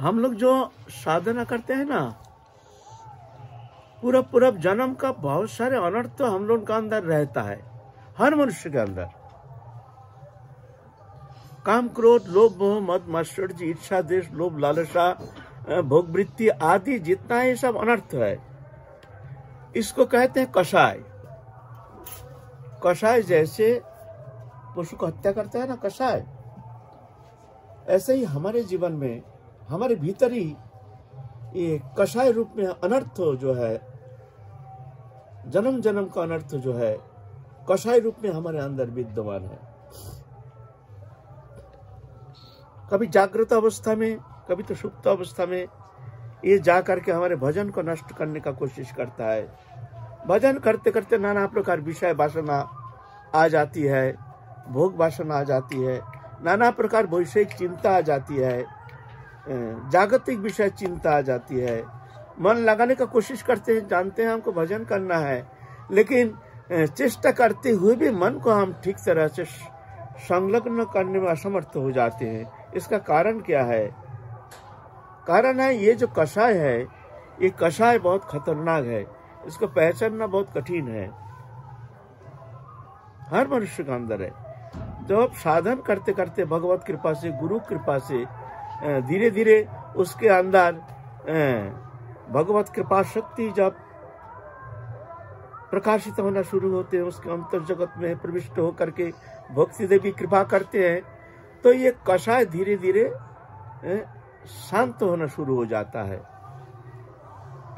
हम लोग जो साधना करते हैं ना पूरा पूरा जन्म का बहुत सारे अनर्थ तो हम लोग का अंदर रहता है हर मनुष्य के अंदर। काम क्रोध लोभ मोह मद मत्सर्य इच्छा देश लोभ लालसा अ, भोग वृत्ति आदि जितना ये सब अनर्थ है इसको कहते हैं कषाय कषाय जैसे पशु को हत्या करता है ना कषाय ऐसे ही हमारे जीवन में हमारे भीतर ही ये कषाय रूप में अनर्थ जो है जन्म जन्म का अनर्थ जो है, कषाय रूप में हमारे अंदर विद्यमान है। कभी जागृत अवस्था में, कभी तो सुप्त अवस्था में, ये जा करके हमारे भजन को नष्ट करने का कोशिश करता है। भजन करते करते नाना प्रकार विषय वासना आ जाती है, भोग वासना आ जाती है, नाना प्रकार वैषयिक चिंता आ जाती है। जागतिक विषय चिंता आ जाती है। मन लगाने का कोशिश करते हैं, जानते हैं हमको भजन करना है। लेकिन चेष्टा करते हुए भी मन को हम ठीक तरह से संलग्न करने में असमर्थ हो जाते हैं। इसका कारण क्या है? कारण है ये जो कषाय है, ये कषाय बहुत खतरनाक है। इसको पहचानना बहुत कठिन है। हर मनुष्य का अंदर है। जब साधन करते करते भगवत कृपा से, गुरु कृपा से धीरे धीरे उसके अंदर भगवत कृपा शक्ति जब प्रकाशित होना शुरू होते हैं, उसके अंतर जगत में प्रविष्ट होकर के भक्ति देवी कृपा करते हैं तो ये कषाय धीरे धीरे शांत होना शुरू हो जाता है।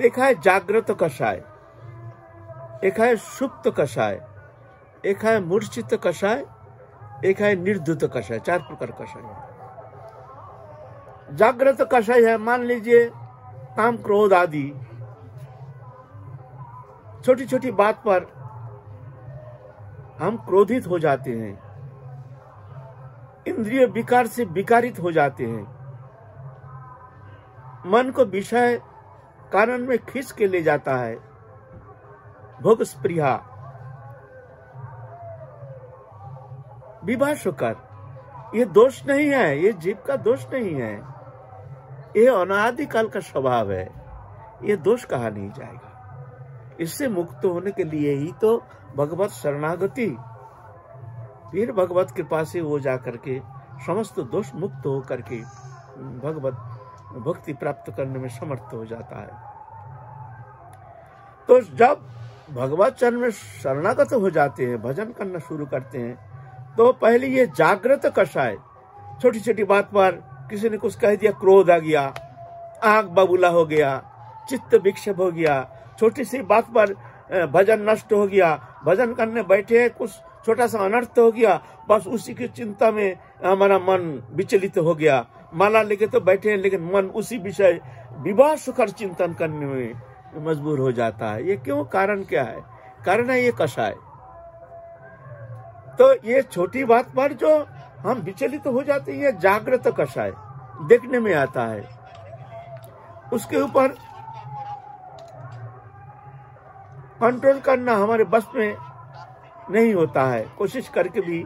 एक है जागृत कषाय, एक है सुप्त कषाय, एक है मूर्छित कषाय, एक है निर्धुत कषाय, चार प्रकार कषाय है। जागृत कषाय है, मान लीजिए, काम क्रोध आदि। छोटी छोटी बात पर हम क्रोधित हो जाते हैं। इंद्रिय विकार से विकारित हो जाते हैं। मन को विषय कारण में खींच के ले जाता है। भोग स्प्रिया। विवाह शुकर। ये दोष नहीं है, ये जीव का दोष नहीं है। ये अनादिकाल का स्वभाव है। ये दोष कहा नहीं जाएगा। इससे मुक्त होने के लिए ही तो भगवत शरणागति, फिर भगवत कृपा से वो जा करके समस्त दोष मुक्त हो करके भगवत भक्ति प्राप्त करने में समर्थ हो जाता है। तो जब भगवत चरण में शरणागत हो जाते हैं, भजन करना शुरू करते हैं तो पहले ये जागृत कषाय छोटी छोटी बात पर किसी ने कुछ कह दिया, क्रोध आ गया आँख बबूला हो गया, चित्त विक्षेप हो गया, छोटी सी बात पर भजन नष्ट हो गया, भजन करने बैठे कुछ छोटा सा अनर्थ हो गया, बस उसी की चिंता में हमारा मन विचलित हो गया। माला लेके तो बैठे हैं, लेकिन मन उसी विषय, विवाह सुखर चिंतन करने में मजबूर हो जाता है। ये क्यों? कारण क्या है? कारण है ये कषाय। तो ये छोटी बात पर जो हम विचलित तो हो जाते हैं, जागृत कषाय देखने में आता है। उसके ऊपर कंट्रोल करना हमारे बस में नहीं होता है। कोशिश करके भी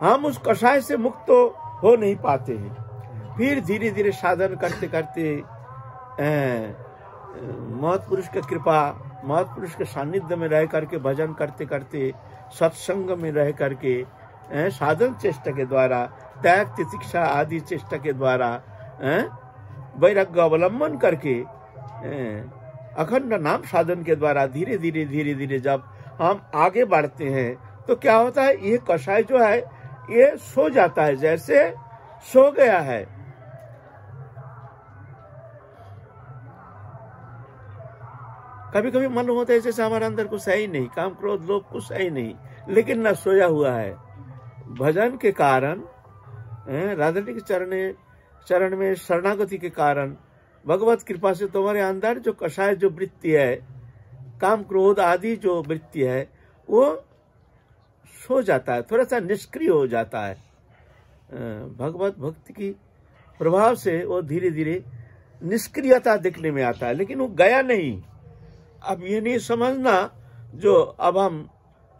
हम उस कषाय से मुक्त तो हो नहीं पाते हैं। फिर धीरे धीरे साधन करते करते महत्पुरुष की कृपा महत्पुरुष के सानिध्य में रह करके, भजन करते करते, सत्संग में रह करके साधन चेष्टा के द्वारा त्याग तितिक्षा आदि चेष्टा के द्वारा वैराग्य अवलंबन करके अखंड नाम साधन के द्वारा धीरे धीरे धीरे धीरे जब हम आगे बढ़ते हैं तो क्या होता है, ये कषाय जो है, ये सो जाता है, जैसे सो गया है। कभी कभी मन होता है, जैसे हमारे अंदर कुछ है ही नहीं, काम, क्रोध, लोभ कुछ है ही नहीं, लेकिन न सोया हुआ है। भजन के कारण राधा के चरण चरण में शरणागति के कारण, भगवत कृपा से तुम्हारे अंदर जो कषाय, जो वृत्ति है, काम क्रोध आदि जो वृत्ति है, वो सो जाता है थोड़ा सा निष्क्रिय हो जाता है। भगवत भक्ति की प्रभाव से वो धीरे धीरे निष्क्रियता देखने में आता है, लेकिन वो गया नहीं। अब ये नहीं समझना जो अब हम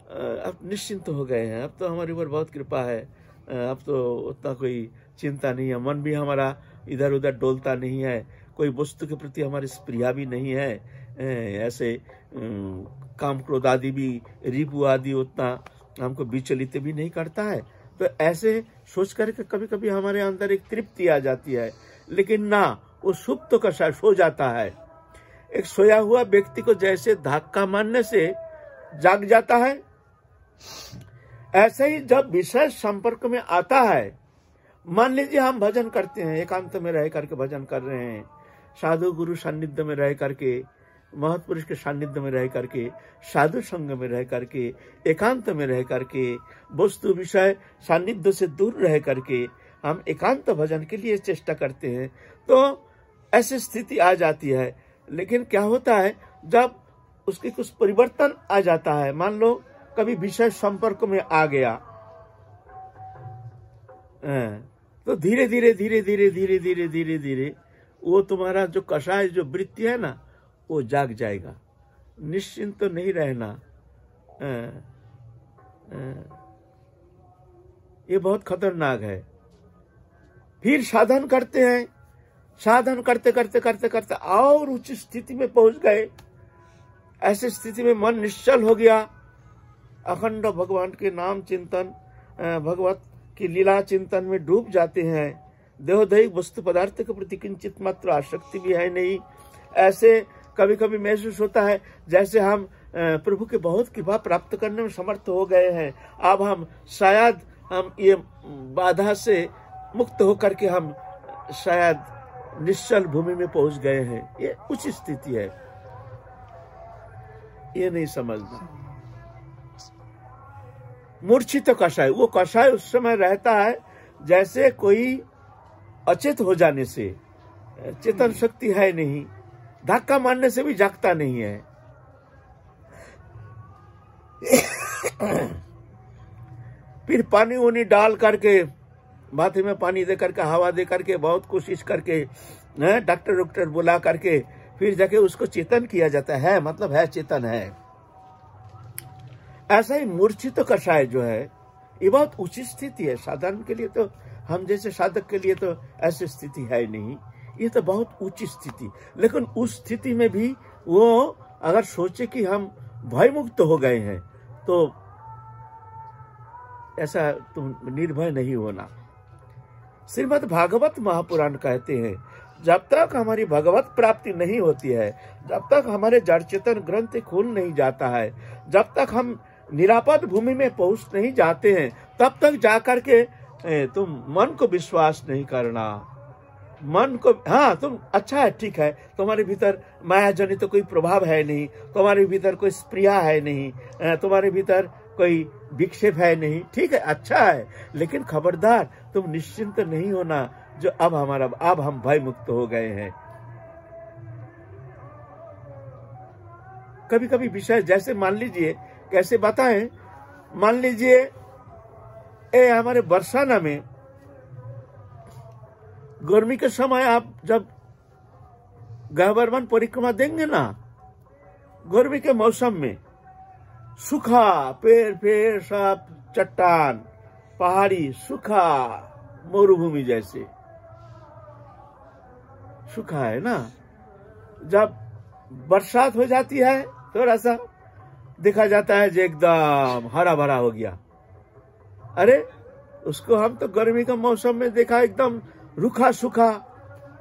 अब निश्चिंत तो हो गए हैं। अब तो हमारे ऊपर बहुत कृपा है। अब तो उतना कोई चिंता नहीं है। मन भी हमारा इधर उधर डोलता नहीं है। कोई वस्तु के प्रति हमारी स्प्रिया भी नहीं है। ऐसे काम क्रोध आदि भी रिपु आदि उतना हमको विचलित भी नहीं करता है। तो ऐसे सोच करके कभी कभी हमारे अंदर एक तृप्ति आ जाती है। लेकिन ना, वो सुप्त तो का सो जाता है। एक सोया हुआ व्यक्ति को जैसे धक्का मारने से जाग जाता है ऐसे ही जब विषय संपर्क में आता है, मान लीजिए हम भजन करते हैं, एकांत में रह करके भजन कर रहे हैं, साधु गुरु सानिध्य में रह करके महत्पुरुष के सानिध्य में रह करके, साधु संघ में रह करके, एकांत में रह करके, वस्तु विषय सानिध्य से दूर रह करके हम एकांत भजन के लिए चेष्टा करते हैं तो ऐसी स्थिति आ जाती है। लेकिन क्या होता है, जब उसके कुछ परिवर्तन आ जाता है, मान लो कभी विषय संपर्क में आ गया। तो धीरे धीरे धीरे धीरे धीरे धीरे धीरे धीरे वो तुम्हारा जो कषाय, जो वृत्ति है ना, वो जाग जाएगा। निश्चिंत तो नहीं रहना। ये बहुत खतरनाक है। फिर साधन करते हैं। साधन करते करते करते करते और उच्च स्थिति में पहुँच गए। ऐसी स्थिति में मन निश्चल हो गया। अखंड भगवान के नाम चिंतन भगवत की लीला चिंतन में डूब जाते हैं। देहोदयिक वस्तु पदार्थ के प्रति किंचित मात्र आसक्ति भी है नहीं। ऐसे कभी कभी महसूस होता है जैसे हम प्रभु के बहुत कृपा प्राप्त करने में समर्थ हो गए हैं। अब हम शायद हम ये बाधा से मुक्त होकर के हम शायद निश्चल भूमि में पहुँच गए हैं। ये उच्च स्थिति है। ये नहीं समझना। मूर्छित कषाय। वो कषाय उस समय रहता है जैसे कोई अचेत हो जाने से। चेतन शक्ति है नहीं। धक्का मारने से भी जागता नहीं है। फिर पानी उनी डाल करके माथे में पानी दे करके हवा दे करके बहुत कोशिश करके डॉक्टर डॉक्टर बुला करके फिर जाके उसको चेतन किया जाता है। मतलब है चेतन है। ऐसा ही मूर्छित तो कषाय जो है, ये बहुत उचित स्थिति है। साधारण के लिए तो हम जैसे साधक के लिए तो ऐसी स्थिति है नहीं। ये तो बहुत उच्च स्थिति। लेकिन उस स्थिति में भी वो अगर सोचे कि हम भय मुक्त हो गए हैं तो ऐसा तुम निर्भय नहीं होना। श्रीमद भागवत महापुराण कहते हैं, जब तक हमारी भगवत प्राप्ति नहीं होती है, जब तक हमारे जड़ चेतन ग्रंथ खुल नहीं जाता है, जब तक हम निरापद भूमि में पहुँच नहीं जाते हैं, तब तक जाकर के तुम मन को विश्वास नहीं करना। मन को हाँ तुम अच्छा है, ठीक है, तुम्हारे भीतर माया जनित तो कोई प्रभाव है नहीं, तुम्हारे भीतर कोई स्प्रिया है नहीं तुम्हारे भीतर कोई विक्षेप है नहीं, ठीक है अच्छा है, लेकिन खबरदार, तुम निश्चिंत नहीं होना, जो अब हमारा, अब हम भय मुक्त हो गए हैं। कभी कभी विषय जैसे मान लीजिए कैसे बताएँ? मान लीजिए, ए, हमारे बरसाना में गर्मी के समय आप जब गहबरवन परिक्रमा देंगे ना, गर्मी के मौसम में, सूखा, पेड़ पेड़, सब चट्टान, पहाड़ी, सूखा, मरुभूमि जैसे। सूखा है ना? जब बरसात हो जाती है, थोड़ा सा देखा जाता है जो एकदम हरा भरा हो गया। अरे, उसको हम तो गर्मी का मौसम में देखा एकदम रूखा सूखा,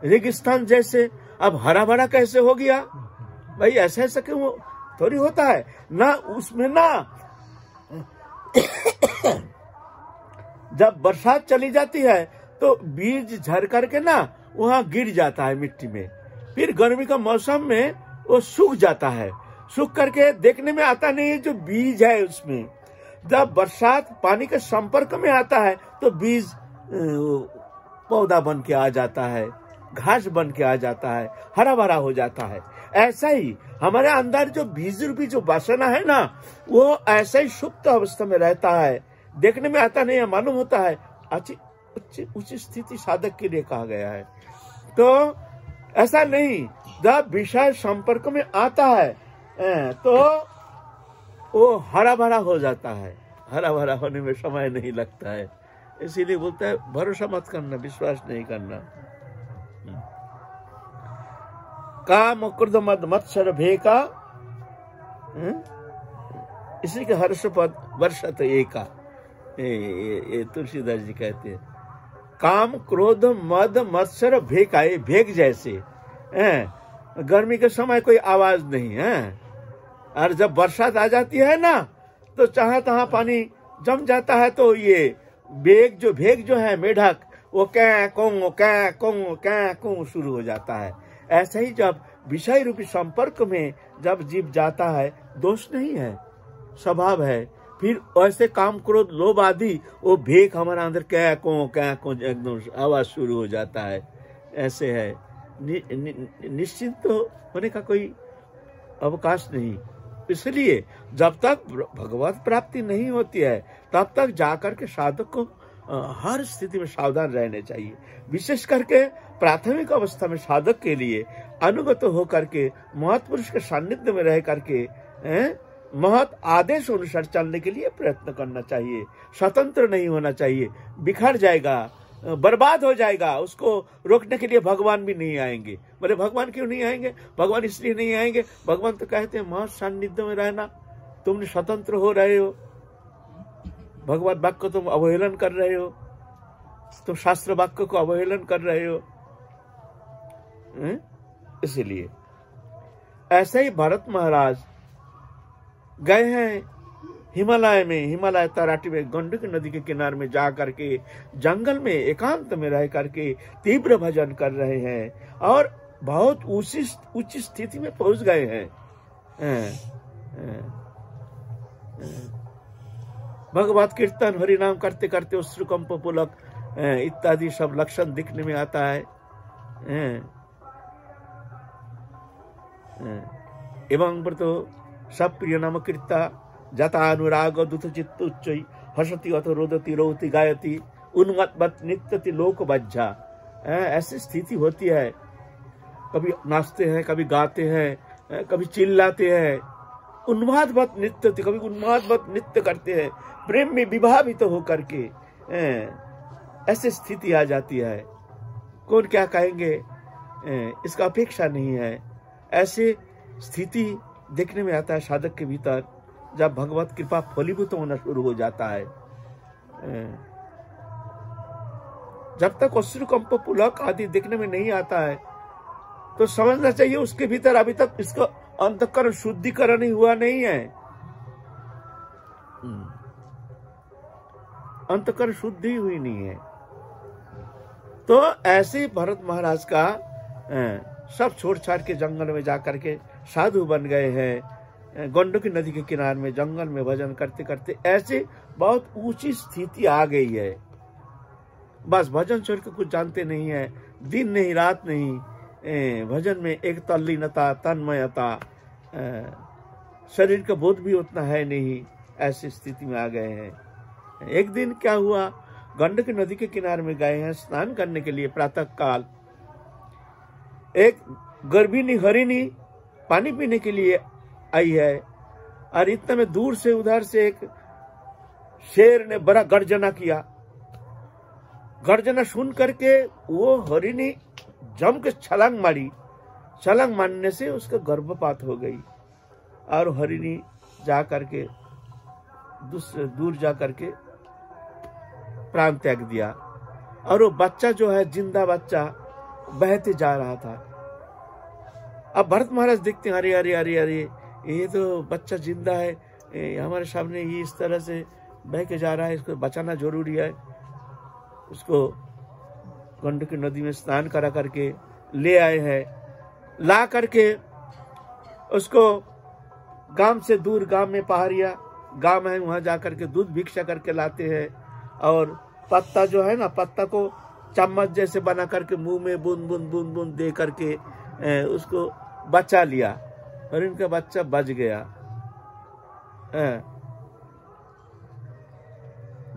रेगिस्तान जैसे। अब हरा भरा कैसे हो गया? भाई, ऐसा ऐसा क्यों थोड़ी होता है। ना उसमें ना जब बरसात चली जाती है तो बीज झर करके ना वहाँ गिर जाता है मिट्टी में। फिर गर्मी का मौसम में वो सूख जाता है। सूख करके देखने में आता नहीं है जो बीज है उसमें। जब बरसात पानी के संपर्क में आता है तो बीज पौधा बन के आ जाता है, घास बन के आ जाता है हरा भरा हो जाता है। ऐसा ही हमारे अंदर जो बीज रूपी जो वासना है ना, वो ऐसा ही सुप्त अवस्था में रहता है। देखने में आता नहीं है, मालूम होता है अच्छी उच्च स्थिति साधक के लिए कहा गया है। तो ऐसा नहीं, जब विषय संपर्क में आता है तो वो हरा भरा हो जाता है। हरा भरा होने में समय नहीं लगता है। इसीलिए बोलता है भरोसा मत करना विश्वास नहीं करना। काम क्रोध मद मत्सर भे का इसी के हर्ष पद वर्षत एका। ये, ये, ये तुलसीदास जी कहते हैं। काम क्रोध मद मत्सर भेक आए भेक जैसे। गर्मी के समय कोई आवाज़ नहीं है। और जब बरसात आ जाती है ना तो जहाँ तहां पानी जम जाता है तो ये बेग जो भेग जो है मेढक वो कै कोंग कै कोंग कै कोंग शुरू हो जाता है। ऐसे ही जब विषय रूपी संपर्क में जब जीव जाता है दोष नहीं है स्वभाव है। फिर ऐसे काम क्रोध लोभ आदि वो भेक हमारे अंदर क्या को क्या को एकदम आवाज़ शुरू हो जाता है। ऐसे है। नि, नि, निश्चिंत तो होने का कोई अवकाश नहीं। इसलिए जब तक भगवत प्राप्ति नहीं होती है, तब तक जाकर के साधक को हर स्थिति में सावधान रहने चाहिए। विशेष करके प्राथमिक अवस्था में साधक के लिए अनुगत होकर के महत्पुरुष के सानिध्य में रह करके महत आदेश अनुसार चलने के लिए प्रयत्न करना चाहिए। स्वतंत्र नहीं होना चाहिए। बिखर जाएगा बर्बाद हो जाएगा, उसको रोकने के लिए भगवान भी नहीं आएँगे। बोले, भगवान क्यों नहीं आएँगे? भगवान इसलिए नहीं आएँगे। भगवान तो कहते हैं महत सान्निध्य में रहना तुम स्वतंत्र हो रहे हो। भगवान वाक्य तुम अवहेलन कर रहे हो। तुम शास्त्र वाक्य को अवहेलन कर रहे हो? इसलिए। ऐसे ही भरत महाराज गए हैं हिमालय में, हिमालय तराटी में, गंडक नदी के किनारे में जा करके जंगल में, एकांत में रह करके तीव्र भजन कर रहे हैं और बहुत ऊँची ऊँची स्थिति में पहुँच गए हैं। भगवत कीर्तन हरि नाम करते करते श्रुकंप पुलक इत्यादि सब लक्षण दिखने में आता है। एवं सब प्रिय नाम कृता जता अनुराग दुत चित्त उच्च हसती अथ रोदती रोती गायती उन्मत मत नित्यति लोक बज्झा ऐसी स्थिति होती है। कभी नाचते हैं, कभी गाते हैं कभी चिल्लाते हैं। उन्माद बत नृत्य कभी उन्माद बत नृत्य करते हैं। प्रेम में विभावित तो होकर के ऐसी स्थिति आ जाती है। कौन क्या कहेंगे? इसका अपेक्षा नहीं है। ऐसे स्थिति देखने में आता है साधक के भीतर। जब भगवत कृपा फलीभूत होना शुरू हो जाता है जब तक अश्रुकंप पुलक आदि देखने में नहीं आता है तो समझना चाहिए उसके भीतर अभी तक इसका अंतकरण शुद्धिकरण ही हुआ नहीं है। हम्म। अंतकरण शुद्धि हुई नहीं है। तो ऐसे भरत महाराज का सब छोड़ छाड़ के जंगल में जाकर के साधु बन गए हैं। गंडकी नदी के किनारे में जंगल में भजन करते करते ऐसे बहुत ऊँची स्थिति आ गई है। बस भजन छोड़ के कुछ जानते नहीं है। दिन नहीं, रात नहीं। भजन में एक तल्लीनता, तन्मयता शरीर का बोध भी उतना है नहीं, ऐसी स्थिति में आ गए हैं। एक दिन क्या हुआ? गंडक नदी के किनारे में गए हैं स्नान करने के लिए प्रातः काल। एक गर्भिणी, हरिणी पानी पीने के लिए आई है। और इतने में दूर से उधर से एक शेर ने बड़ा गर्जना किया। गर्जना सुन करके वो हरिणी जम के छलांग मारी। छलांग मारने से उसका गर्भपात हो गई। और हरिणी जा करके दूसरे दूर जा करके प्राण त्याग दिया। और वो बच्चा जो है, ज़िंदा बच्चा, बहते जा रहा था। अब भरत महाराज देखते हैं, अरे अरे अरे अरे ये तो बच्चा ज़िंदा है। हमारे सामने ये इस तरह से बह के जा रहा है, इसको बचाना ज़रूरी है। उसको गंडकी नदी में स्नान करा करके ले आए हैं। ला करके उसको गाँव से दूर गाँव में पहाड़िया गाँव है, वहाँ जा करके दूध भिक्षा करके लाते हैं। और पत्ता जो है ना, पत्ता को चम्मच जैसे बना करके मुँह में बूंद बूंद बूंद बूंद दे करके उसको बचा लिया। और इनका बच्चा बच गया।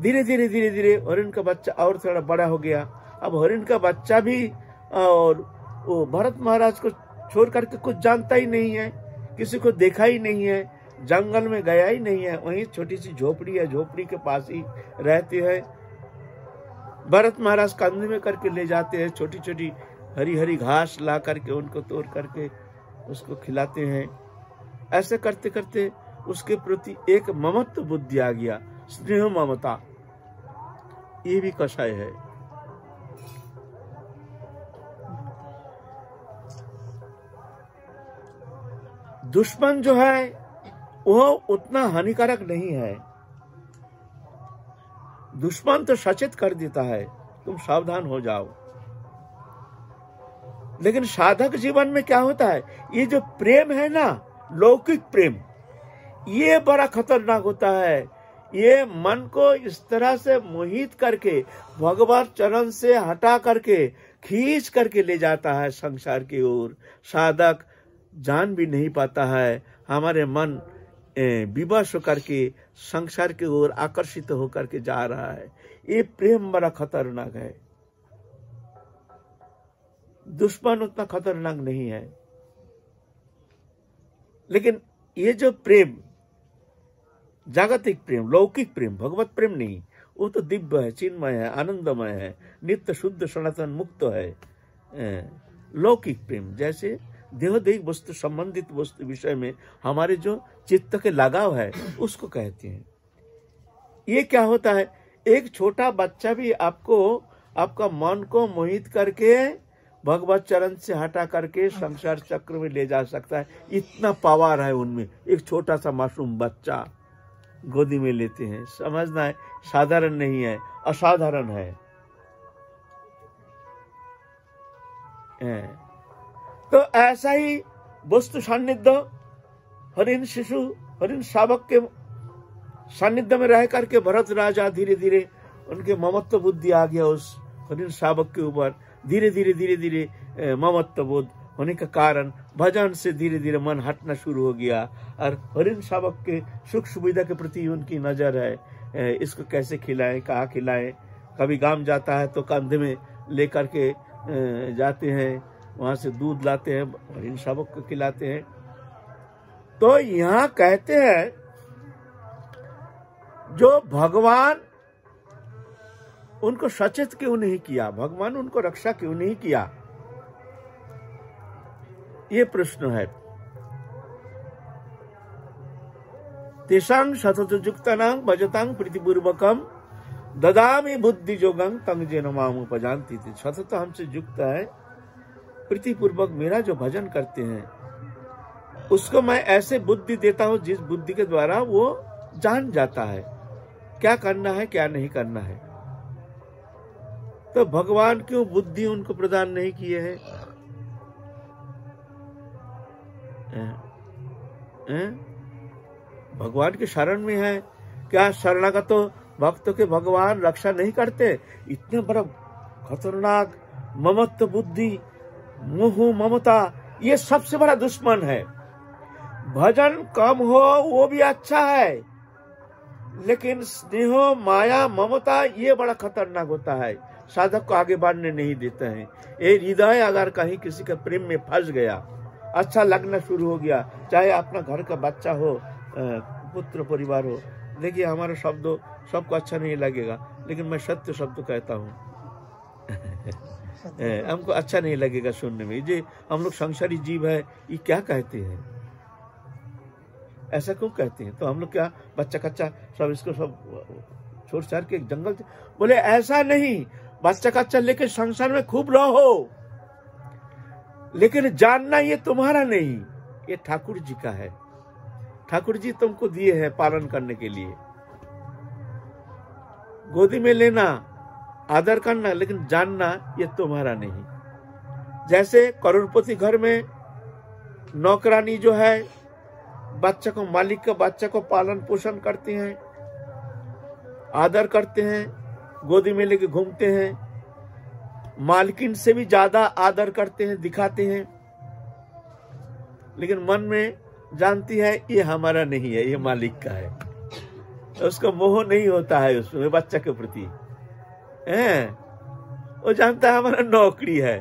धीरे धीरे धीरे धीरे हरिण का बच्चा और थोड़ा बड़ा हो गया। अब हरिण का बच्चा भी, और वो भरत महाराज को छोड़ करके कुछ जानता ही नहीं है, किसी को देखा ही नहीं है, जंगल में गया ही नहीं है, वहीं छोटी सी झोपड़ी है, झोपड़ी के पास ही रहते हैं। भरत महाराज कंधे में करके ले जाते हैं छोटी छोटी हरी हरी घास ला करके उनको तोड़ करके उसको खिलाते हैं। ऐसे करते करते उसके प्रति एक ममत्व बुद्धि आ गया, स्नेह ममता। ये भी कषाय है। दुश्मन जो है, वो उतना हानिकारक नहीं है। दुश्मन तो सचेत कर देता है, तुम सावधान हो जाओ। लेकिन साधक जीवन में क्या होता है? ये जो प्रेम है ना, लौकिक प्रेम, ये बड़ा खतरनाक होता है। ये मन को इस तरह से मोहित करके, भगवान चरण से हटा करके, खींच करके ले जाता है संसार की ओर। साधक जान भी नहीं पाता है। हमारे मन विवश होकर के, संसार की ओर आकर्षित होकर के जा रहा है। ये प्रेम बड़ा खतरनाक है। दुश्मन उतना खतरनाक नहीं है। लेकिन ये जो प्रेम, जागतिक प्रेम, लौकिक प्रेम, भगवत प्रेम नहीं, वो तो दिव्य है, चिन्मय है, आनंदमय है, नित्य शुद्ध, सनातन मुक्त है। लौकिक प्रेम, जैसे देहोदेहिक वस्तु, संबंधित वस्तु विषय में हमारे जो चित्त के लगाव है, उसको कहते हैं। ये क्या होता है? एक छोटा बच्चा भी आपको, आपका मन को मोहित करके भगवत चरण से हटा करके संसार चक्र में ले जा सकता है। इतना पावर है उनमें। एक छोटा सा मासूम बच्चा गोदी में लेते हैं। समझना है, साधारण नहीं है, असाधारण है। तो ऐसा ही वस्तु सान्निध्य हरिन शिशु हरिन शावक के सान्निध्य में रह करके भरत राजा धीरे धीरे उनके ममत्व बुद्धि आ गया उस हरिन शावक के ऊपर। धीरे धीरे धीरे धीरे ममत्व बोध होने का कारण भजन से धीरे धीरे मन हटना शुरू हो गया। और हरिन शावक के सुख सुविधा के प्रति उनकी नज़र है इसको कैसे खिलाएँ, कहा खिलाएँ? कभी गाँव जाता है तो कंधे में लेकर के जाते हैं, वहाँ से दूध लाते हैं हरिन शावक को खिलाते हैं। तो यहाँ कहते हैं, जो भगवान उनको सचेत क्यों नहीं किया? भगवान उनको रक्षा क्यों नहीं किया? ये प्रश्न है। तेषां शतयुक्तानां भजतांग प्रीतिपूर्वकम ददामी बुद्धि जोगंग तंग जे नमाम उपजानती थी सतत हमसे युक्त है। प्रीतिपूर्वक मेरा जो भजन करते हैं, उसको मैं ऐसे बुद्धि देता हूँ जिस बुद्धि के द्वारा वो जान जाता है। क्या करना है, क्या नहीं करना है। तो भगवान क्यों बुद्धि उनको प्रदान नहीं किए हैं? भगवान के शरण में है। क्या शरणागत तो भक्तों के भगवान रक्षा नहीं करते? इतने बड़ा खतरनाक ममत्व, बुद्धि, मोह, ममता, ये सबसे बड़ा दुश्मन है। भजन कम हो, वो भी अच्छा है। लेकिन स्नेह, माया, ममता, ये बड़ा खतरनाक होता है। साधक को आगे बढ़ने नहीं देते हैं। ये हृदय अगर कहीं किसी के प्रेम में फंस गया। अच्छा लगना शुरू हो गया। चाहे अपना घर का बच्चा हो पुत्र परिवार हो। देखिए हमारा शब्द सबको अच्छा नहीं लगेगा लेकिन मैं सत्य शब्द कहता हूँ। हमको अच्छा नहीं लगेगा सुनने में। ये हम लोग संसारी जीव है ये क्या कहते हैं? ऐसा क्यों कहते हैं? तो हम लोग क्या बच्चा कच्चा सब इसको सब छोड़ छाड़ के जंगल बोले ऐसा नहीं। बच्चा कच्चा लेके संसार में खूब रहो। लेकिन जानना ये तुम्हारा नहीं, ये ठाकुर जी का है। ठाकुर जी तुमको दिए हैं पालन करने के लिए। गोदी में लेना, आदर करना, लेकिन जानना ये तुम्हारा नहीं। जैसे करोड़पति घर में नौकरानी जो है, बच्चा को मालिक का बच्चा को पालन पोषण करते हैं, आदर करते हैं गोदी में लेके घूमते हैं। मालकिन से भी ज़्यादा आदर करते हैं दिखाते हैं। लेकिन मन में जानती है ये हमारा नहीं है ये मालिक का है। उसका मोह नहीं होता है उसमें बच्चा के प्रति। है? वो जानता है हमारा नौकरी है।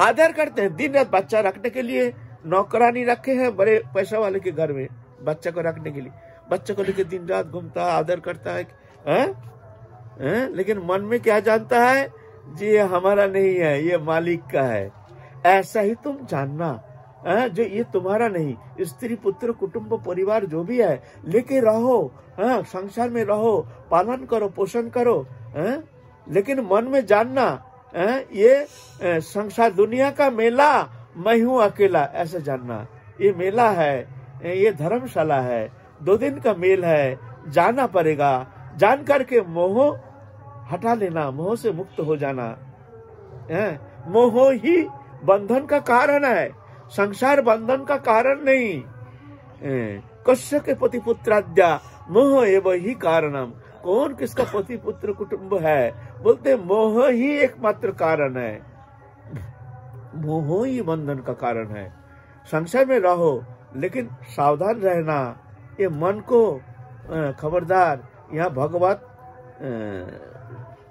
आदर करते हैं दिन रात बच्चा रखने के लिए नौकरानी रखे हैं बड़े पैसा वाले के घर में बच्चा को रखने के लिए। बच्चे को लेके दिन रात घूमता आदर करता है, है? है? लेकिन मन में क्या जानता है जी ये हमारा नहीं है ये मालिक का है ऐसा ही तुम जानना है? जो ये तुम्हारा नहीं स्त्री पुत्र कुटुंब परिवार जो भी है लेके रहो आ, संसार में रहो पालन करो पोषण करो है? लेकिन मन में जानना आ, ये संसार दुनिया का मेला मैं हूँ अकेला ऐसा जानना ये मेला है ये धर्मशाला है दो दिन का मेल है जाना पड़ेगा जान करके मोह हटा लेना, मोह से मुक्त हो जाना। है? मोह ही बंधन का कारण है। संसार बंधन का कारण नहीं। कश्य के पति पुत्राद्या मोह एवं ही कारणम। कौन किसका पति पुत्र कुटुंब है? बोलते, मोह ही एकमात्र कारण है। मोह ही बंधन का कारण है। संसार में रहो, लेकिन सावधान रहना। ये मन को खबरदार, यहाँ भगवत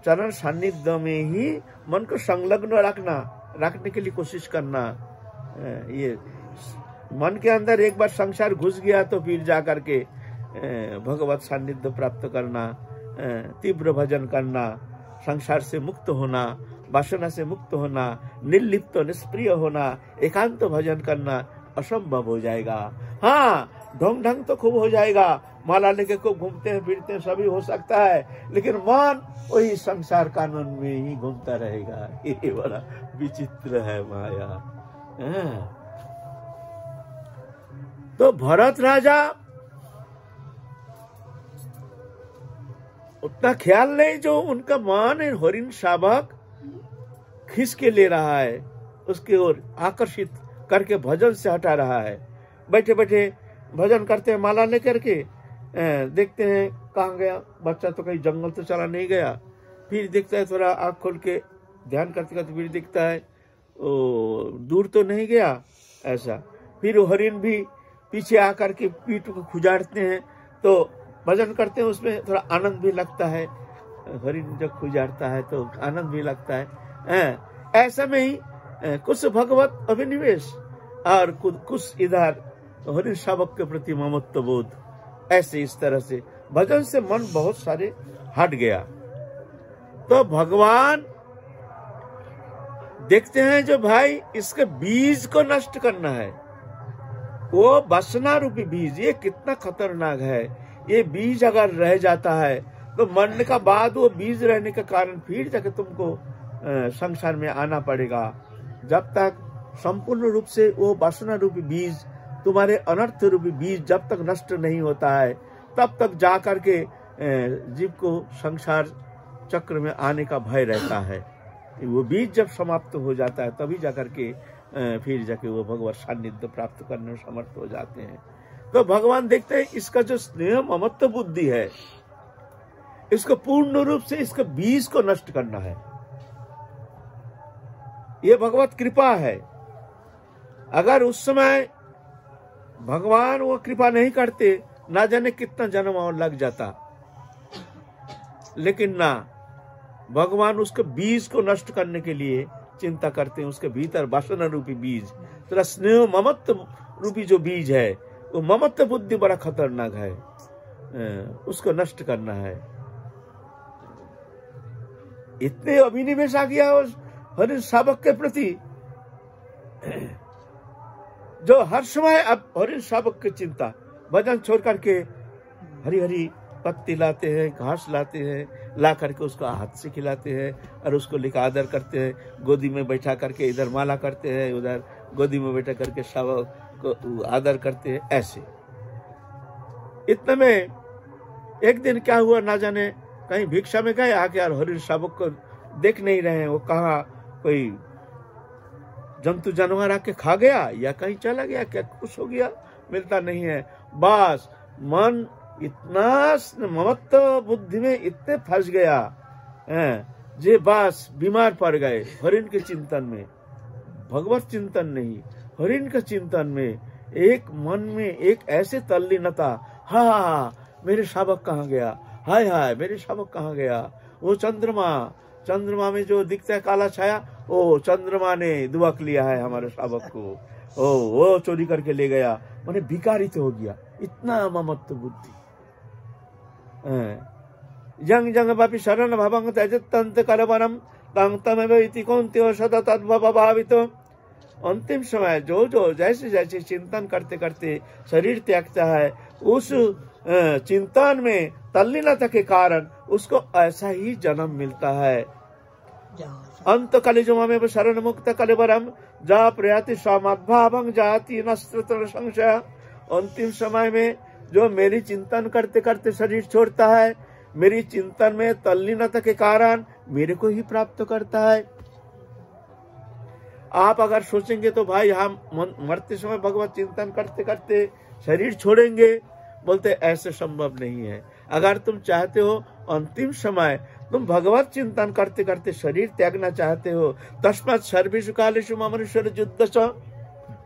चरण सान्निध्य में ही मन को संलग्न रखना, रखने के लिए कोशिश करना ये, मन के अंदर एक बार संसार घुस गया तो फिर जा करके भगवत सान्निध्य प्राप्त करना तीव्र भजन करना, संसार से मुक्त होना, वासना से मुक्त होना, निर्लिप्त, निष्प्रिय होना, एकांत भजन करना, असंभव हो जाएगा। हाँ ढोंग ढंग तो खूब हो जाएगा। माला लेके खूब घूमते हैं, फिरते हैं, सभी हो सकता है। लेकिन मन वही संसार कानून में ही घूमता रहेगा। ये बड़ा विचित्र है माया। हाँ। तो भरत राजा, उतना ख्याल नहीं जो उनका मान हरिन शाबक खिस के ले रहा है, उसकी ओर आकर्षित करके भजन से हटा रहा है। बैठे बैठे भजन करते हैं माला लेकर के देखते हैं कहाँ गया। बच्चा तो कहीं जंगल तो चला नहीं गया। फिर देखता है थोड़ा आँख खोल के ध्यान करते करते फिर दिखता है ओ, दूर तो नहीं गया ऐसा। फिर हरिण भी पीछे आकर के पीठ को खुजाड़ते हैं तो भजन करते हैं उसमें थोड़ा आनंद भी लगता है। हरिण जब खुजाड़ता है तो आनंद भी लगता है। ऐसा में ही कुछ भगवत अभिनिवेश और कुछ इधर हरिण शावक के प्रति ममत्व बोध। ऐसे इस तरह से भजन से मन बहुत सारे हट गया। तो भगवान देखते हैं जो भाई, इसके बीज को नष्ट करना है। वो बसना रूपी बीज, ये कितना खतरनाक है। ये बीज अगर रह जाता है तो मरने का बाद वो बीज रहने के कारण फिर जाके तुमको संसार में आना पड़ेगा। जब तक संपूर्ण रूप से वो वासना रूपी बीज तुम्हारे अनर्थ रूपी बीज जब तक नष्ट नहीं होता है, तब तक जा करके जीव को संसार चक्र में आने का भय रहता है। वो बीज जब समाप्त हो जाता है, तभी जाकर के फिर जाके वो भगवान सान्निध्य प्राप्त करने में समर्थ हो जाते हैं। तो भगवान देखते हैं, इसका जो स्नेह ममत्व बुद्धि है, इसको पूर्ण रूप से इसके बीज को नष्ट करना है। ये भगवत कृपा है। अगर उस समय भगवान वो कृपा नहीं करते, ना जाने कितना जन्म और लग जाता। लेकिन ना, भगवान उसके बीज को नष्ट करने के लिए चिंता करते हैं, उसके भीतर वासना रूपी बीज। तो स्नेह ममत्व रूपी जो बीज है, वो ममत्व बुद्धि बड़ा खतरनाक है। उसको नष्ट करना है। इतने अभिनिवेश आ गया उस शावक के प्रति। जो हर समय अब हरि शावक की चिंता भजन छोड़ करके हरी हरी पत्ती लाते हैं, घास लाते हैं, ला करके उसको हाथ से खिलाते हैं और उसको लेकर आदर करते हैं, गोदी में बैठा करके इधर माला करते हैं, उधर गोदी में बैठा करके शावक को आदर करते हैं, ऐसे। इतने में एक दिन क्या हुआ ना जाने, कहीं भिक्षा में गए, आके यार हरिण शावक को देख नहीं रहे हैं, वो कहा कोई जंतु जानवर आके खा गया या कहीं चला गया? क्या कुछ हो गया? मिलता नहीं है। बस, मन इतना ममत्व बुद्धि में इतने फंस गया, है, जे बस बीमार पड़ गए हरिण के चिंतन में। भगवत चिंतन नहीं, हरिण के चिंतन में। एक मन में एक ऐसे तल्लीनता हा हा हा, मेरे शावक कहाँ गया? हाय हाय, मेरे शावक कहाँ गया? वो चंद्रमा चंद्रमा में जो दिखता है काला छाया, ओ, चंद्रमा ने दुआक लिया है हमारे शावक को। ओ, वो चोरी करके ले गया। मैंने भिकारित हो गया। इतना ममत्व बुद्धि। जंग जंग बापी शरण भवंग त्यजतंत करवरम, तंग तमेव इति सत तद्भव भावित अंतिम समय, जो जो, जैसे जैसे चिंतन करते करते शरीर त्यागता है, उस चिंतन में तल्लीनता के कारण उसको ऐसा ही जन्म मिलता है। अंत कलिजुम में शरण मुक्त कलिवरम जा प्रयाति समाभाव जाति नस्त्र संशय। अंतिम समय में जो मेरी चिंतन करते करते शरीर छोड़ता है, मेरी चिंतन में तल्लीनता के कारण मेरे को ही प्राप्त करता है। आप अगर सोचेंगे तो भाई हम मरते समय भगवत चिंतन करते करते शरीर छोड़ेंगे, बोलते ऐसे संभव नहीं है। अगर तुम चाहते हो अंतिम समय तुम भगवत चिंतन करते करते शरीर त्यागना चाहते हो। तस्मत सर्विशु कालेशु मनुष्य युद्ध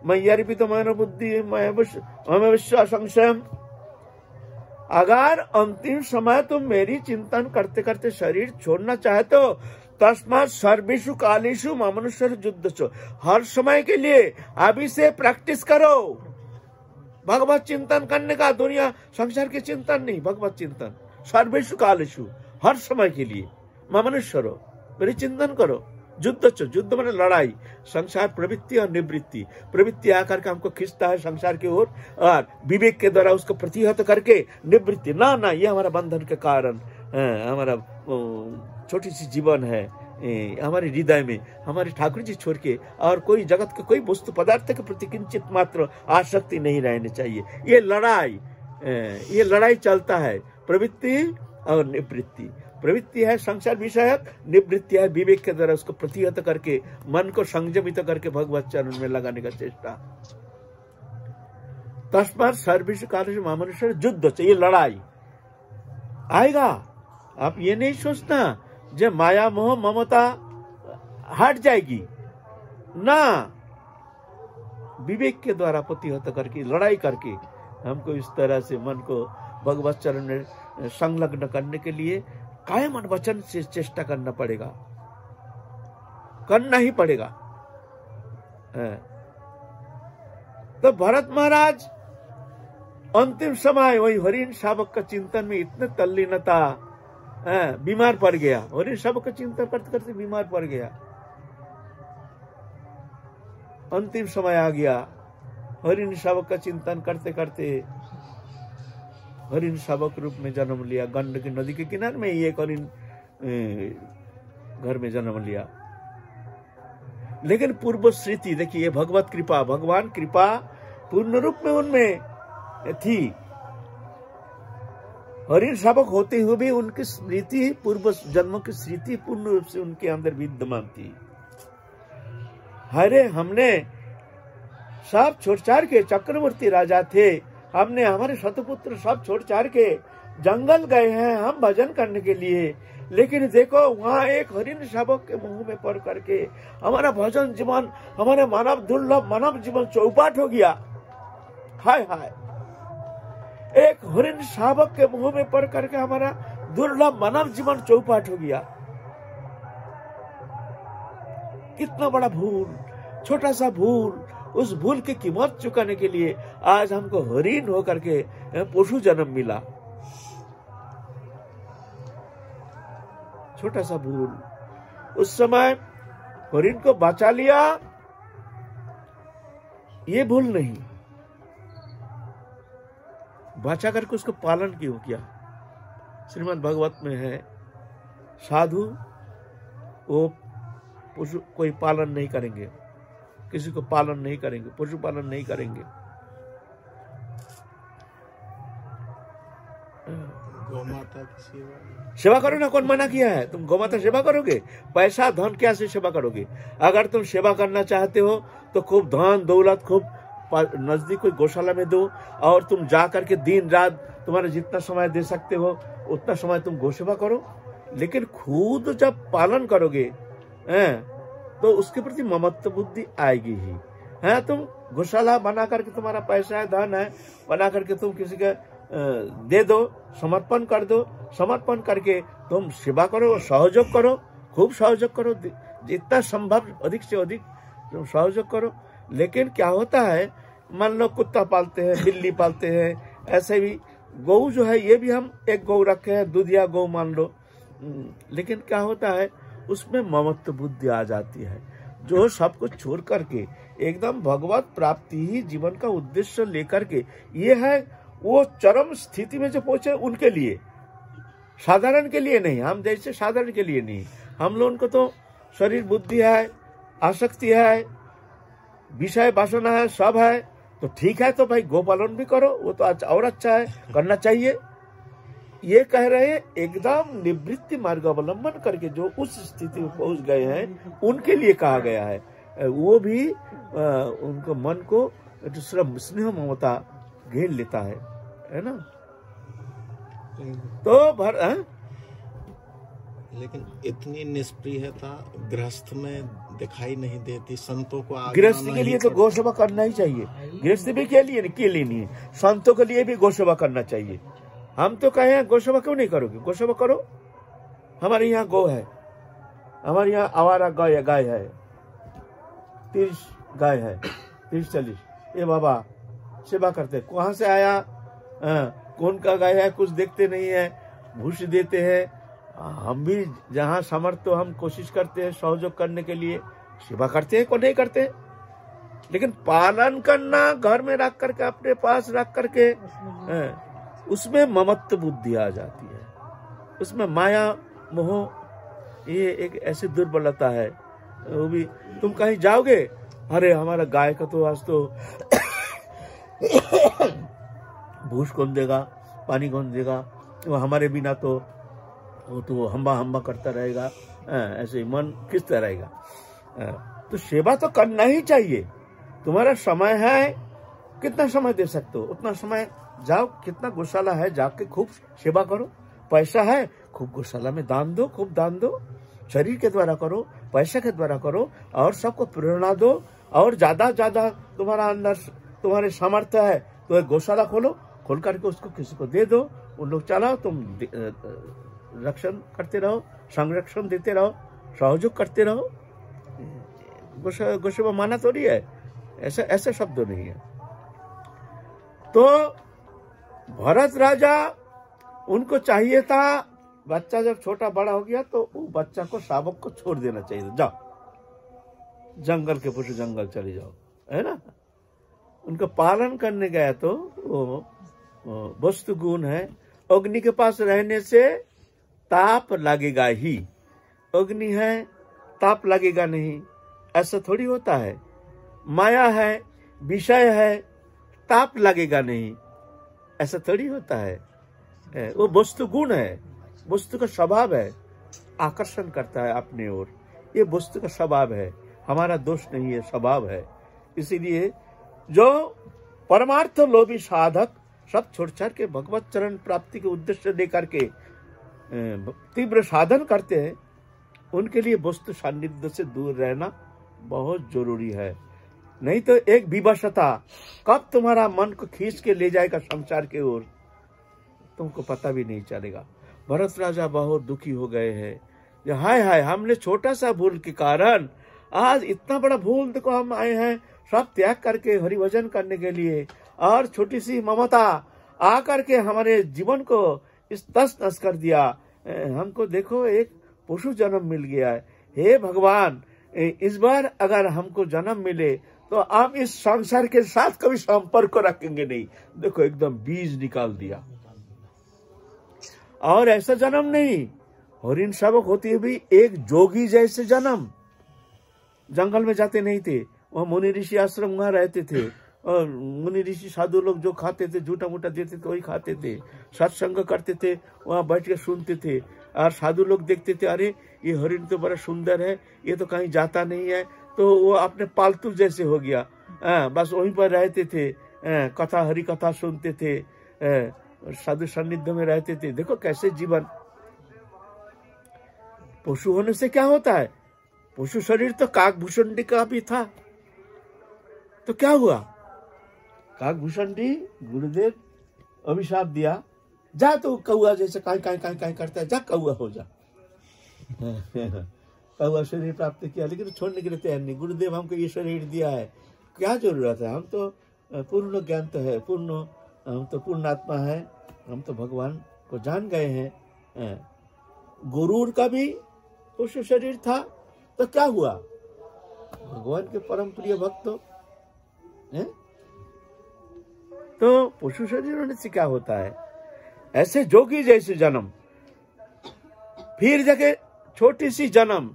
मय्यर्पित मन बुद्धि संशय अगर अंतिम समय तुम मेरी चिंतन करते करते शरीर छोड़ना चाहते हो, तस्मात सर्विशु कालेशु मनुष्य युद्ध छो हर समय के लिए अभी से प्रैक्टिस करो। भगवत चिंतन करने का दुनिया, संसार के चिंतन नहीं, भगवत चिंतन। सर्वेशु कालेशु हर समय के लिए। मनुष्य मेरी चिंतन करो। युद्ध युद्ध मैंने लड़ाई। संसार प्रवृत्ति और निवृत्ति। प्रवृत्ति आकर के हमको खींचता है संसार की ओर, और विवेक के द्वारा उसको प्रतिहत करके निवृत्ति। ना ना, ये हमारा बंधन के कारण हमारा छोटी सी जीवन है हमारे हृदय में, हमारे ठाकुर जी छोड़ के और कोई जगत के कोई वस्तु पदार्थ के प्रति किंचित मात्र आसक्ति नहीं रहनी चाहिए। ये लड़ाई ये लड़ाई चलता है। प्रवृत्ति और निवृत्ति प्रवृत्ति है संसार विषयक, निवृत्ति है विवेक के द्वारा उसको प्रतिहत करके, मन को संयमित करके भगवत चरण में लगाने का चेष्टा। तस्मात सर्विस कार्य महामनुष्य युद्ध चाहिए लड़ाई। आएगा। आप ये नहीं सोचना, जो माया, मोह, ममता हट जाएगी। ना। विवेक के द्वारा प्रतिहत करके, लड़ाई करके, हमको इस तरह से मन को भगवत चरण में संलग्न करने के लिए कायम वचन से चेष्टा करना पड़ेगा। करना ही पड़ेगा। तो भरत महाराज, अंतिम समय वही हरिण शावक का चिंतन में इतने तल्लीनता बीमार पड़ गया। हरिण शावक का चिंतन करते करते बीमार पड़ गया। अंतिम समय आ गया। हरिण शावक का चिंतन करते करते हरिण शावक रूप में जन्म लिया गंडकी नदी के किनारे में ही एक हरिण घर में जन्म लिया लेकिन पूर्व स्मृति देखिए भगवत कृपा भगवान कृपा पूर्ण रूप में उनमें थी हरिण शावक होते हुए भी उनकी स्मृति पूर्व जन्मों की स्मृति पूर्ण रूप से उनके अंदर विद्यमान थी हरे हमने सब छोड़ छाड़ के चक्रवर्ती राजा थे हमने हमारे शतपुत्र सब छोड़ छाड़ के जंगल गए हैं हम भजन करने के लिए। लेकिन देखो, वहाँ एक हरिण शावक के मुँह में पड़ करके हमारा भजन जीवन, हमारे मानव दुर्लभ मानव जीवन चौपाट हो गया। हाय हाय। एक हरिण शावक के मुँह में पड़ करके हमारा दुर्लभ मानव जीवन चौपाट हो गया। कितना बड़ा भूल, छोटा सा भूल उस भूल की कीमत चुकाने के लिए आज हमको हरीन होकर के पशु जन्म मिला। छोटा सा भूल। उस समय हरिण को बचा लिया, ये भूल नहीं। बचा करके उसको पालन क्यों किया? श्रीमद भगवत में है, साधु, वो पशु कोई पालन नहीं करेंगे। किसी को पालन नहीं करेंगे पशुपालन नहीं करेंगे। सेवा। करो ना कौन मना किया है? तुम गौमाता सेवा करोगे? पैसा धन क्या से सेवा करोगे? अगर तुम सेवा करना चाहते हो तो खूब धन दौलत खूब नज़दीक कोई गौशाला में दो और तुम जा करके दिन रात तुम्हारे जितना समय दे सकते हो उतना समय तुम गौ सेवा करो। लेकिन खुद जब पालन करोगे तो उसके प्रति ममत्व बुद्धि आएगी ही। है तुम? घोषाला बना करके तुम्हारा पैसा है, धन है, बना करके तुम किसी का दे दो, समर्पण कर दो। समर्पण करके तुम सेवा करो सहयोग करो। खूब सहयोग करो। जितना संभव, अधिक से अधिक तुम सहयोग करो। लेकिन क्या होता है, मान लो कुत्ता पालते हैं, बिल्ली पालते हैं, ऐसे भी। गौ जो है, ये भी हम एक गौ रखे हैं, दूधिया गौ मान लो। लेकिन क्या होता है उसमें ममत्व बुद्धि आ जाती है। जो सब कुछ छोड़ करके, एकदम भगवत प्राप्ति ही जीवन का उद्देश्य लेकर के, ये है, वो चरम स्थिति में जो पहुँचे उनके लिए। साधारण के लिए नहीं, हम जैसे साधारण के लिए नहीं। हम लोगों को तो शरीर बुद्धि है, आसक्ति है, विषय वासना है, सब है। तो ठीक है तो भाई गोपालन भी करो, वो तो अच्छा और अच्छा है, करना चाहिए। ये कह रहे हैं एकदम निवृत्ति मार्ग अवलंबन करके जो उस स्थिति में पहुँच गए हैं उनके लिए कहा गया है। वो भी आ, उनको मन को दूसरा स्नेह ममता घेर लेता है है ना? तो भर है? लेकिन इतनी निष्प्रियता गृहस्थ में दिखाई नहीं देती संतों को गृहस्थ के लिए तो गौसेवा करना ही चाहिए। गृहस्थ भी के लिए के लिए नहीं है। संतों के लिए भी गौसेवा करना चाहिए। हम तो कहे हैं गौसेवा क्यों नहीं करोगे? गौसेवा करो। हमारे यहाँ गौ है। हमारे यहाँ आवारा गाय गाय है। तीस गाय है। तीस चालीस। ये बाबा सेवा करते कहाँ से आया? हाँ, कौन का गाय है? कुछ देखते नहीं है। भूस देते हैं। हम भी जहाँ समर्थ तो हम कोशिश करते हैं सहयोग करने के लिए। सेवा करते हैं को नहीं करते? लेकिन पालन करना घर में रख करके अपने पास रख करके हाँ, उसमें ममत्व बुद्धि आ जाती है। उसमें माया, मोह, ये एक ऐसी दुर्बलता है। वो भी, तुम कहीं जाओगे? अरे, हमारा गाय का तो आज तो भूस कौन देगा? पानी कौन देगा? वो हमारे बिना तो वो तो हम्बा हम्बा करता रहेगा। ऐसे ही मन खिंचता रहेगा। तो सेवा तो करना ही चाहिए। तुम्हारा समय है। कितना समय दे सकते हो? उतना समय जाओ, कितना गौशाला है, जाके खूब सेवा करो। पैसा है, खूब गौशाला में दान दो, खूब दान दो। शरीर के द्वारा करो, पैसा के द्वारा करो, और सबको प्रेरणा दो। और ज़्यादा ज़्यादा तुम्हारा अंदर तुम्हारे सामर्थ्य है तो एक गौशाला खोलो, खोल करके उसको किसी को दे दो। उन लोग चलाओ, तुम रक्षण करते रहो, संरक्षण देते रहो, सहयोग करते रहो। गोसेवा माना नहीं है, ऐसा ऐसा शब्द नहीं है। तो भरत राजा उनको चाहिए था, बच्चा जब छोटा बड़ा हो गया तो वो बच्चा को शावक को छोड़ देना चाहिए जाओ। जंगल के पशु जंगल चले जाओ। है ना? उनका पालन करने गया तो वो वस्तु गुण है। अग्नि के पास रहने से ताप लगेगा ही। अग्नि है, ताप लगेगा नहीं। ऐसा थोड़ी होता है। माया है, विषय है, ताप लगेगा नहीं। ऐसा थोड़ी होता है। वो वस्तु गुण है, वस्तु का स्वभाव है, आकर्षण करता है अपने ओर। ये वस्तु का स्वभाव है, हमारा दोष नहीं है, स्वभाव है। इसीलिए जो परमार्थ लोभी साधक, सब छोड़ छाड़ के भगवत चरण प्राप्ति के उद्देश्य लेकर के तीव्र साधन करते हैं, उनके लिए वस्तु सान्निध्य से दूर रहना बहुत ज़रूरी है। नहीं तो एक विवशता। कब तुम्हारा मन को खींच के ले जाएगा संसार के ओर? तुमको पता भी नहीं चलेगा। भरत राजा बहुत दुखी हो गए हैं। हाय हाय, हमने छोटा सा भूल के कारण आज इतना बड़ा भूल देखो हम आए हैं सब त्याग करके हरिभजन करने के लिए। और छोटी सी ममता आकर के हमारे जीवन को इस तस नस कर दिया। हमको देखो, एक पशु जन्म मिल गया है। हे भगवान इस बार अगर हमको जन्म मिले तो आप इस संसार के साथ कभी संपर्क रखेंगे नहीं। देखो, एकदम बीज निकाल दिया। और ऐसा जन्म नहीं। और इन सबक होती है भी एक जोगी जैसे जन्म। जंगल में जाते नहीं थे। वह मुनि ऋषि आश्रम वहाँ रहते थे। और मुनि ऋषि साधु लोग जो खाते थे झूठा मूठा देते थे, वही खाते थे। सत्संग करते थे, वहाँ बैठ के सुनते थे। और साधु लोग देखते थे, अरे, ये हरिण तो बड़ा सुंदर है, ये तो कहीं जाता नहीं है। तो वो अपने पालतू जैसे हो गया। आ, बस वहीं पर रहते थे। आ, कथा हरी कथा सुनते थे। साधु सानिध्य में रहते थे। देखो कैसे जीवन। पशु होने से क्या होता है? पशु शरीर तो काकभूषण का भी था। तो क्या हुआ? काकभूषण गुरुदेव अभिशाप दिया। जा तो कौआ जैसे कहीं कहीं कहीं कहीं करता है? जा कौआ हो जा। कौआ शरीर प्राप्त किया, लेकिन तो छोड़ने के लिए तैयार नहीं। गुरुदेव हमको ये शरीर दिया है। क्या ज़रूरत है? हम तो पूर्ण ज्ञान तो है, पूर्ण, हम तो पूर्ण आत्मा है, हम तो भगवान को जान गए हैं। गुरूर का भी उस शरीर था तो क्या हुआ? भगवान के परम प्रिय भक्त तो पशु शरीर होने से क्या होता है? ऐसे जोगी जैसे जन्म, फिर जगह छोटी सी जन्म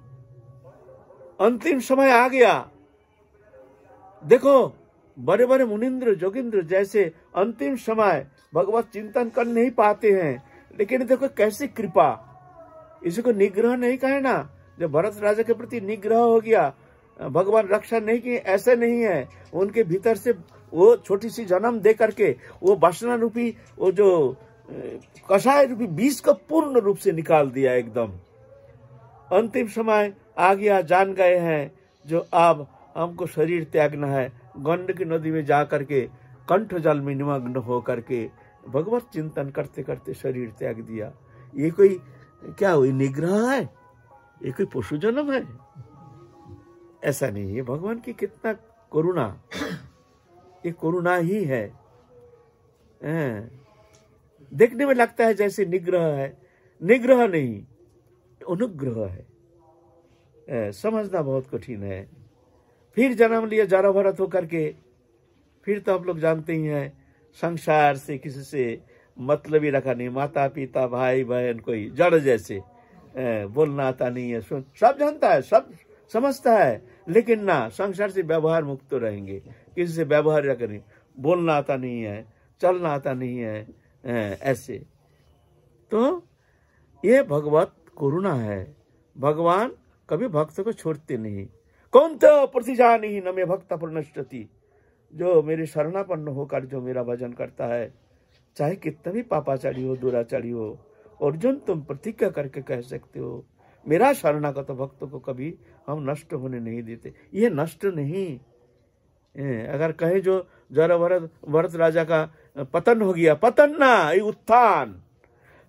अंतिम समय आ गया। देखो बड़े बड़े मुनिंद्र, जोगिंद्र जैसे अंतिम समय भगवत चिंतन कर नहीं पाते हैं। लेकिन देखो, कैसी कृपा। इसी को निग्रह नहीं कहे ना। जब भरत राजा के प्रति निग्रह हो गया, भगवान रक्षा नहीं की ऐसे नहीं है। उनके भीतर से वो छोटी सी जन्म दे करके, वो वासना रूपी, वो जो, कषाय रूपी बीज को पूर्ण रूप से निकाल दिया एकदम। अंतिम समय आ गया जान गए हैं, जो अब हमको शरीर त्यागना है। गंडकी नदी में जा करके कंठ जल में निमग्न हो करके भगवत चिंतन करते करते शरीर त्याग दिया। ये कोई, क्या हुई, निग्रह है? ये कोई पशु जन्म है? ऐसा नहीं है। भगवान की कितना करुणा। ये करुणा ही। है। देखने में लगता है जैसे निग्रह है। निग्रह नहीं, अनुग्रह है। समझना बहुत कठिन है। फिर जन्म लिया, जरा भरत होकर के फिर तो आप लोग जानते ही हैं, संसार से किसी से मतलब ही रखा नहीं। माता पिता भाई बहन कोई जड़ जैसे। बोलना आता नहीं है सब जानता है, सब समझता है। लेकिन ना, संसार से व्यवहार मुक्त तो रहेंगे। किसी से व्यवहार या करें बोलना आता नहीं है, चलना आता नहीं है ऐसे। तो ये भगवत करुणा है। भगवान कभी भक्त को छोड़ते नहीं। कौन तो प्रतिजा नहीं न मे भक्त प्रणष्टति जो मेरे शरणापन्न होकर, जो मेरा भजन करता है, चाहे कितना भी पापाचारी हो, दुराचारी हो, अर्जुन तुम प्रतिज्ञा करके कह सकते हो, मेरा शरणागत भक्त को कभी हम नष्ट होने नहीं देते। ये नष्ट नहीं। अगर कहे जो जरा भरत भरत राजा का पतन हो गया, पतन ना, ये उत्थान।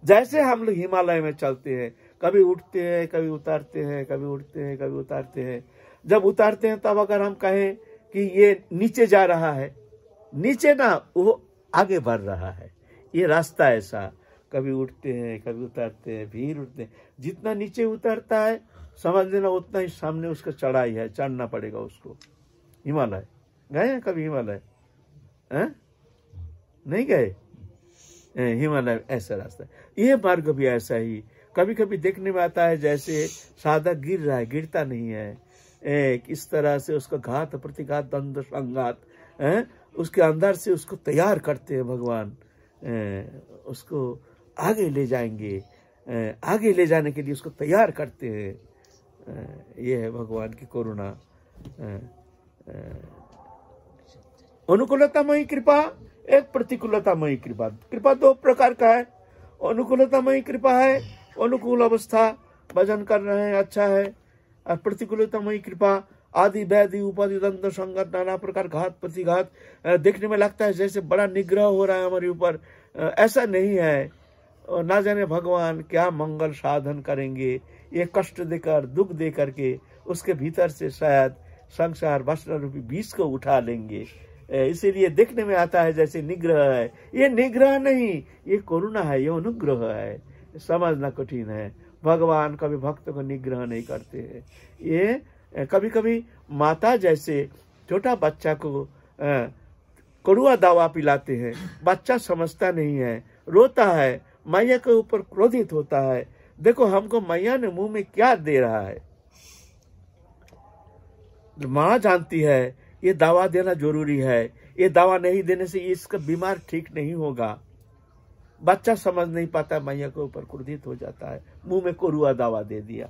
जैसे हम लोग हिमालय में चलते हैं कभी उठते हैं, कभी उतारते हैं, कभी उठते हैं, कभी उतारते हैं। जब उतारते हैं, तब अगर हम कहें कि ये नीचे जा रहा है, नीचे ना, वो आगे बढ़ रहा है। ये रास्ता ऐसा, कभी उठते हैं, कभी उतारते हैं, फिर उठते हैं। जितना नीचे उतरता है, समझ लेना उतना ही सामने उसका चढ़ाई है, चढ़ना पड़ेगा उसको। हिमालय, गए हैं कभी हिमालय? नहीं गए? हिमालय ऐसा रास्ता ये मार्ग भी ऐसा ही कभी कभी देखने में आता है जैसे साधक गिर रहा है गिरता नहीं है। एक इस तरह से उसका घात प्रतिघात द्वंद्व संघात उसके अंदर से उसको तैयार करते हैं भगवान। ए, उसको आगे ले जाएँगे। ए, आगे ले जाने के लिए उसको तैयार करते हैं। ये है भगवान की करुणा। अनुकूलतामयी कृपा एक प्रतिकूलतामयी कृपा। कृपा दो प्रकार का है। अनुकूलतामयी कृपा है अनुकूल अवस्था, भजन कर रहे हैं अच्छा है। और प्रतिकूलतामयी कृपा, आदि वैदि, उपाधि दंड संगत, नाना प्रकार घात, प्रतिघात देखने में लगता है जैसे बड़ा निग्रह हो रहा है हमारे ऊपर। ऐसा नहीं है। ना जाने भगवान क्या मंगल साधन करेंगे, ये कष्ट देकर, दुख दे करके उसके भीतर से शायद संसार वासना रूपी बीज को उठा लेंगे। इसीलिए देखने में आता है जैसे निग्रह है। ये निग्रह नहीं, ये करुणा है, ये अनुग्रह है। समझना कठिन है। भगवान कभी भक्त को निग्रह नहीं करते हैं। ये कभी कभी माता जैसे छोटा बच्चा को कड़ुआ दवा पिलाते हैं। बच्चा समझता नहीं है। रोता है। मैया के ऊपर क्रोधित होता है। देखो, हमको मैया ने मुँह में क्या दे रहा है? माँ जानती है, ये दवा देना ज़रूरी है। ये दवा नहीं देने से इसका बीमार ठीक नहीं होगा। बच्चा समझ नहीं पाता, मैया के ऊपर क्रोधित हो जाता है। मुँह में कोरुआ दावा दे दिया।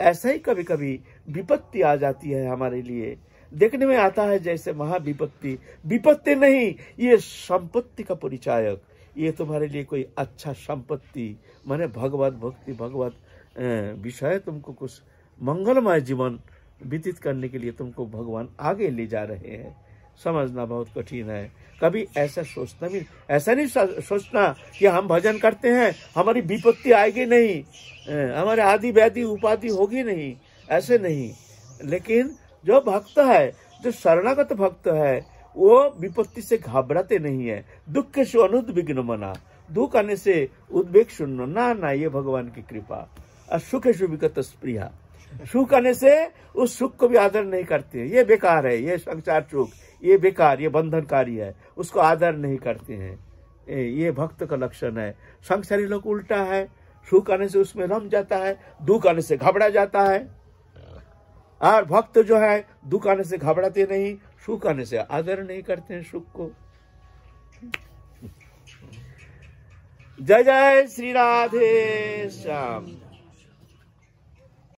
ऐसा ही कभी कभी विपत्ति आ जाती है हमारे लिए। देखने में आता है जैसे महाविपत्ति। विपत्ति नहीं, ये संपत्ति का परिचायक। ये तुम्हारे लिए कोई अच्छा संपत्ति। माने भगवत भक्ति, भगवत विषय तुमको कुछ मंगलमय जीवन व्यतीत करने के लिए तुमको भगवान आगे ले जा रहे हैं। समझना बहुत कठिन है। कभी ऐसा सोचना भी ऐसा नहीं सोचना कि हम भजन करते हैं, हमारी विपत्ति आएगी नहीं। हमारे आदि व्याधि उपाधि होगी नहीं। ऐसे नहीं। लेकिन जो भक्त है, जो शरणागत भक्त है, वो विपत्ति से घबराते नहीं है। दुख से अनुद्विग्न मना। दुख आने से उद्वेग शून्य ना ना, ये भगवान की कृपा। और सुख सुविगत स्प्रिया। सुख आने से उस सुख को भी आदर नहीं करते। ये बेकार है, ये संसार सुख। ये बेकार, ये बंधनकारी है, उसको आदर नहीं करते हैं। ये भक्त का लक्षण है। संसारी लोग उल्टा है, सुख आने से उसमें रम जाता है, दुख आने से घबरा जाता है। और भक्त जो है, दुख आने से घबराते नहीं, सुख आने से आदर नहीं करते हैं सुख को। जय जय श्री राधे श्याम।